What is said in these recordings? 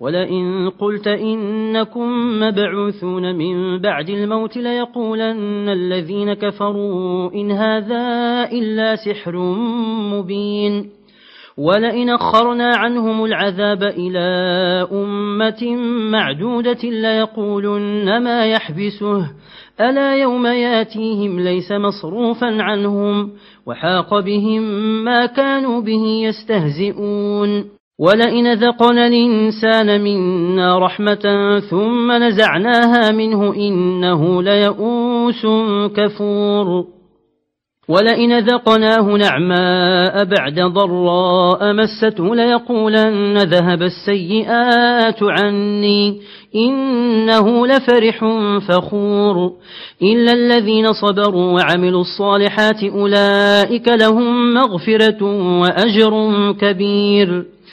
ولئن قلت إنكم مبعوثون من بعد الموت ليقولن الذين كفروا إن هذا إلا سحر مبين. ولئن أخرنا عنهم العذاب إلى أمة معدودة ليقولن ما يحبسه. ألا يوم يأتيهم ليس مصروفا عنهم وحاق بهم ما كانوا به يستهزئون. ولئن ذقنا الإنسان منا رحمة ثم نزعناها منه إنه ليئوس كفور ولئن ذقناه نعماء بعد ضراء مسته ليقولن ذهب السيئات عني إنه لفرح فخور إلا الذين صبروا وعملوا الصالحات أولئك لهم مغفرة وأجر كبير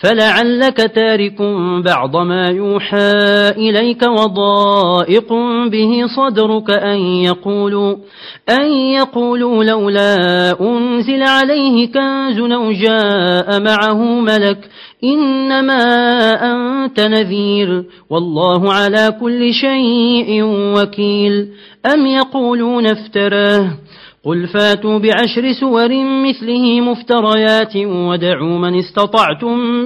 فلعلك تارك بعض ما يوحى إليك وضائق به صدرك أن يقولوا, أن يقولوا لولا أنزل عليه كنز أو جاء معه ملك إنما أنت نذير والله على كل شيء وكيل أم يقولون افتراه قل فاتوا بعشر سور مثله مفتريات ودعوا من استطعتم